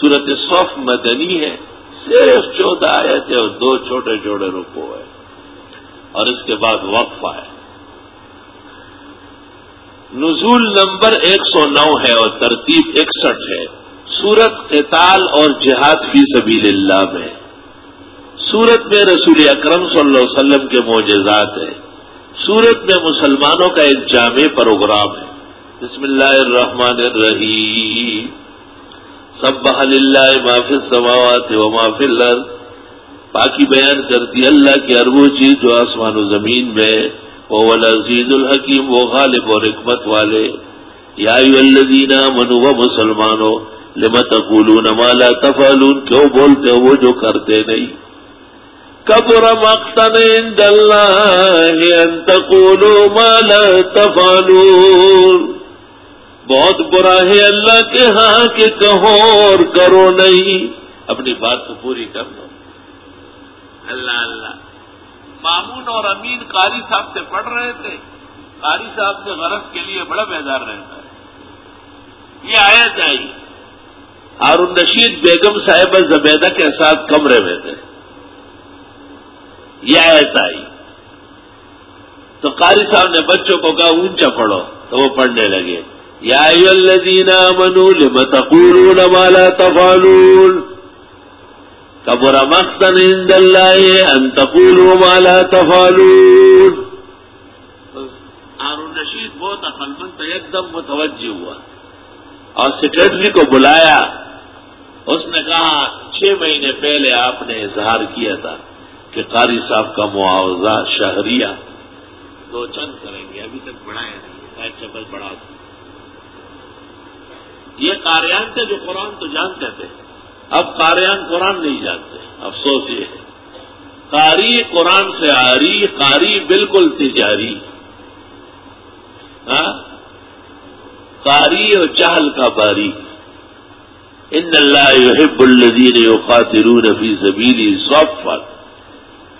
صورت صف مدنی ہے، صرف چودہ آئے اور دو چھوٹے چھوٹے رکو ہے اور اس کے بعد وقفہ ہے۔ نزول نمبر ایک سو نو ہے اور ترتیب اکسٹھ ہے۔ سورت قتال اور جہاد فی سبیل اللہ میں۔ سورت میں رسول اکرم صلی اللہ علیہ وسلم کے معجزات ہیں۔ سورت میں مسلمانوں کا ایک جامع پروگرام ہے۔ بسم اللہ الرحمن الرحیم۔ سب بحل اللہ معاف سماوات و معاف الارض۔ پاکی بیان کرتی اللہ کی اربو چیز جو آسمان و زمین میں وہ عزیز الحکیم، وہ غالب اور حکمت والے۔ یا الدینہ منو و مسلمانوں لمت اقولون مالا تفالون کیوں بولتے ہو وہ جو کرتے نہیں؟ کبر مقتن عند اللہ ان تقولوا ما لا تفعلون۔ بہت برا ہے اللہ کے ہاں کہ کہو اور کرو نہیں۔ اپنی بات کو پوری کر دو۔ اللہ اللہ۔ مامون اور امین قاری صاحب سے پڑھ رہے تھے۔ قاری صاحب کے غرض کے لیے بڑا بیدار رہتا ہے۔ یہ آیت آئی۔ اور الرشید بیگم صاحب زبیدہ کے ساتھ کمرے میں تھے۔ یہ آیت آئی۔ تو قاری صاحب نے بچوں کو کہا، اونچا پڑھو۔ تو وہ پڑھنے لگے۔ یا الذین آمنوا لم تقولون ما لا تفعلون کبر مقتن عند اللہ ان تقولوا ما لا تفعلون ہارون رشید بہت مند ایک دم متوجہ ہوا اور سیکرٹری کو بلایا اس نے کہا چھ مہینے پہلے آپ نے اظہار کیا تھا کہ قاری صاحب کا معاوضہ شہریہ دو چند کریں گے، ابھی تک بڑھایا نہیں چپل بڑھا دیں یہ قاریان تھے جو قرآن تو جانتے تھے۔ اب قاریان قرآن نہیں جانتے۔ افسوس یہ ہے۔ قاری قرآن سے آری، قاری بالکل تجاری ہاں؟ قاری اور چہل کا باری۔ ان اللہ يحب الذين يقاتلون في سبيله صفا۔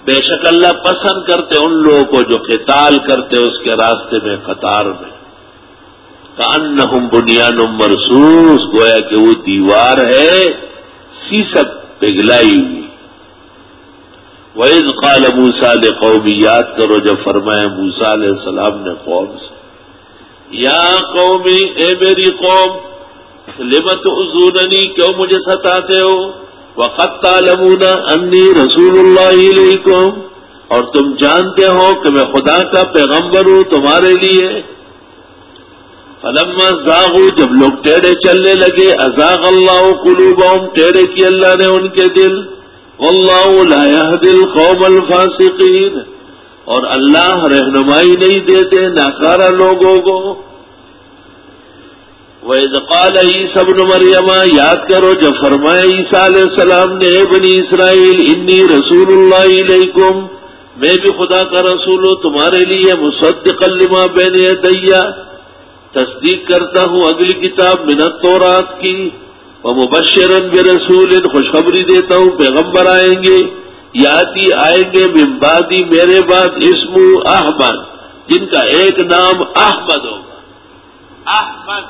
بے شک اللہ پسند کرتے ان لوگوں کو جو قتال کرتے اس کے راستے میں قطار میں۔ کان بنیاد مرسوس گویا کہ وہ دیوار ہے، سیسک پگلائی ہوئی۔ وعید قال موسا نے قومی یاد کرو جب فرمایا موسا علیہ السلام نے قوم سے، یا قومی، اے میری قوم لمت ازوننی کیوں مجھے ستاتے ہو؟ وقت تعلمون انی رسول اللہ علیکم اور تم جانتے ہو کہ میں خدا کا پیغمبر ہوں تمہارے لیے۔ فلما زاغو جب لوگ ٹیڑے چلنے لگے، ازاغ اللہ قلوبہم ٹیڑے کی اللہ نے ان کے دل۔ واللہ لا يهدي القوم الفاسقین۔ اور اللہ رہنمائی نہیں دیتے، ناکارہ لوگوں کو۔ قال عیسی ابن مریم یاد کرو، جب فرمایا عیسیٰ علیہ السلام نے بنی اسرائیل، انی رسول اللہ علیکم، میں بھی خدا کا رسول ہوں، تمہارے لیے مصدق لما بین دیا تصدیق کرتا ہوں اگلی کتاب منت تو رات کی وہ مبشرن بے رسول خوشخبری دیتا ہوں پیغمبر آئیں گے یاتی آئیں گے بمبادی میرے بعد اسم احمد جن کا ایک نام احمد ہوگا۔ احمد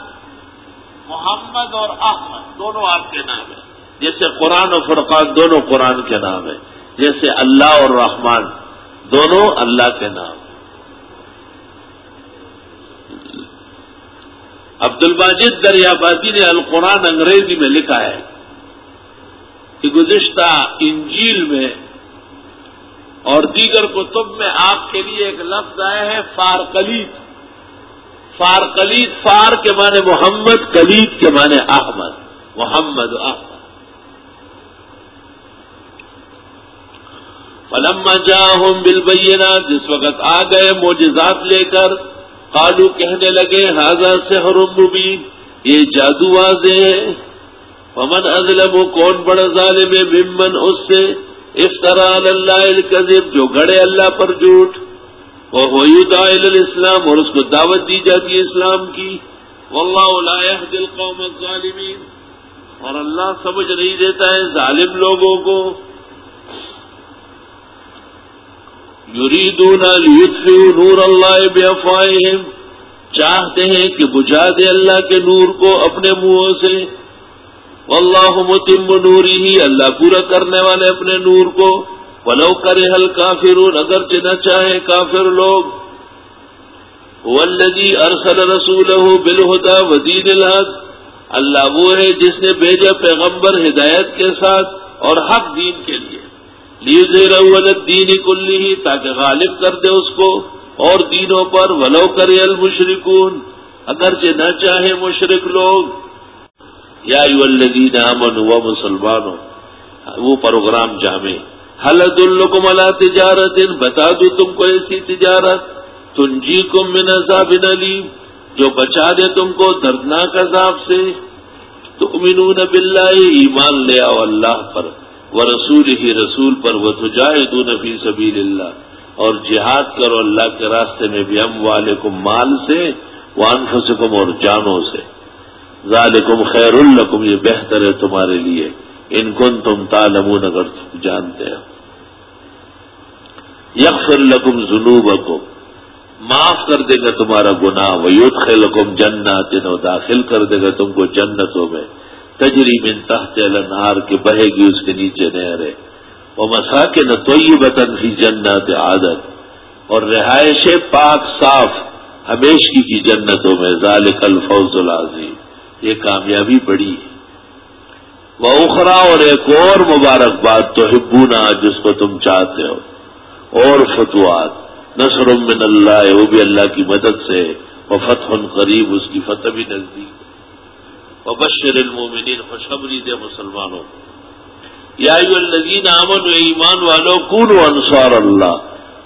محمد اور احمد دونوں آپ کے نام ہیں۔ جیسے قرآن و فرقان دونوں قرآن کے نام ہیں۔ جیسے اللہ اور رحمان دونوں اللہ کے نام عبد الماجد دریابادی نے القرآن انگریزی میں لکھا ہے کہ گزشتہ انجیل میں اور دیگر کتب میں آپ کے لیے ایک لفظ آیا ہے فارکلیت فار کلید فار کے معنی محمد کلید کے معنی احمد۔ محمد احمد۔ فلم جا ہوں بل جس وقت آ گئے موجزات لے کر کالو کہنے لگے حاضر سے مبین. یہ جادو واضح ہے۔ پمن ازلم کون بڑا ظالم ممن اس سے۔ افطرا اللہ القذب جو گڑے اللہ پر جھوٹ۔ وہ ہوئی دائل اور اس کو دعوت دی جاتی ہے اسلام کی۔ واللہ دل قوم ظالمین اور اللہ سمجھ نہیں دیتا ہے ظالم لوگوں کو۔ یریدون لیطفئوا نور اللہ بافواہہم چاہتے ہیں کہ بجھا دے اللہ کے نور کو اپنے منہوں سے. اللہ متم نوری ہی اللہ پورا کرنے والے اپنے نور کو. ولو کرے حل کافر اگرچہ نہ چاہے کافر لوگ. ولدی ارسل رسول بالہدا ودین الحق. اللہ وہ ہے جس نے بھیجا پیغمبر ہدایت کے ساتھ اور حق دین کے لیے. دین کلی تاکہ غالب کر دے اس کو، اور دینوں پر ولو کرے المشرکون اگرچہ نہ چاہے مشرق لوگ۔ یا الدین امن و مسلمانوں، وہ پروگرام جامع۔ حلد الکم اللہ تجارت بتا دوں تم کو ایسی تجارت۔ تنجی کم من عذاب علیم جو بچا دے تم کو دردناک عذاب سے۔ تو امین باللہ ایمان لے آؤ اللہ پر۔ وہ رسول ہی رسول پر وہ تو جائے نفی سبیل اللہ، اور جہاد کرو اللہ کے راستے میں بھی ہم والے مال سے وہ انفسکم اور جانوں سے۔ ذالکم خیر الکم یہ بہتر ہے تمہارے لیے۔ ان کن تم تالمون اگر تم جانتے ہو۔ یکفر لکم جنوبکم معاف کر دے گا تمہارا گناہ ویوت خیل حکم جنت داخل کر دے گا تم کو جنتوں میں۔ تجری من تحت النہار کے بہے گی اس کے نیچے نہرے وہ مسا کے نہ تو یہ بتن جنت عادت اور رہائش پاک صاف ہمیشگی کی جنتوں میں ذالک الفوز العظیم۔ یہ کامیابی بڑی وہ اخرا اور ایک اور مبارکباد تو ہبونا جس کو تم چاہتے ہو۔ اور فتوات نصر من اللہ، وہ بھی اللہ کی مدد سے۔ وہ فتح قریب، اس کی فتح بھی نزدیک۔ وہ المومنین خوشخبری دے مسلمانوں. یا الذین امن و ایمان والوں کون انصار اللہ.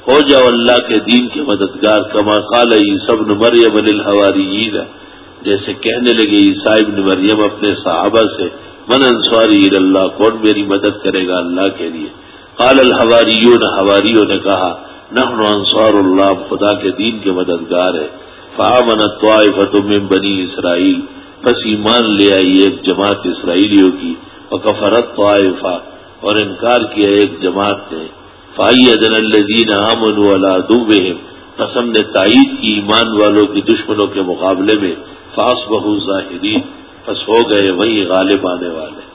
ہو جاؤ اللہ کے دین کے مددگار، کما قال سب مریم الحواری جیسے کہنے لگے عیسائی ابن مریم اپنے صحابہ سے، من انصاری اللہ، کون میری مدد کرے گا اللہ کے لیے؟ قال الحواریون، حواریوں نے کہا، نحن انصار اللہ، خدا کے دین کے مددگار ہے. فامن طائفت من بنی اسرائیل۔ بس ایمان لے آئی ایک جماعت اسرائیلیوں کی اور کفرت طائفہ، اور انکار کیا ایک جماعت نے۔ فائی ادن الدین امن والا دوبہم قسم نے تائید کی ایمان والوں کی دشمنوں کے مقابلے میں فاس بہو ظاہرین بس ہو گئے وہی غالب آنے والے۔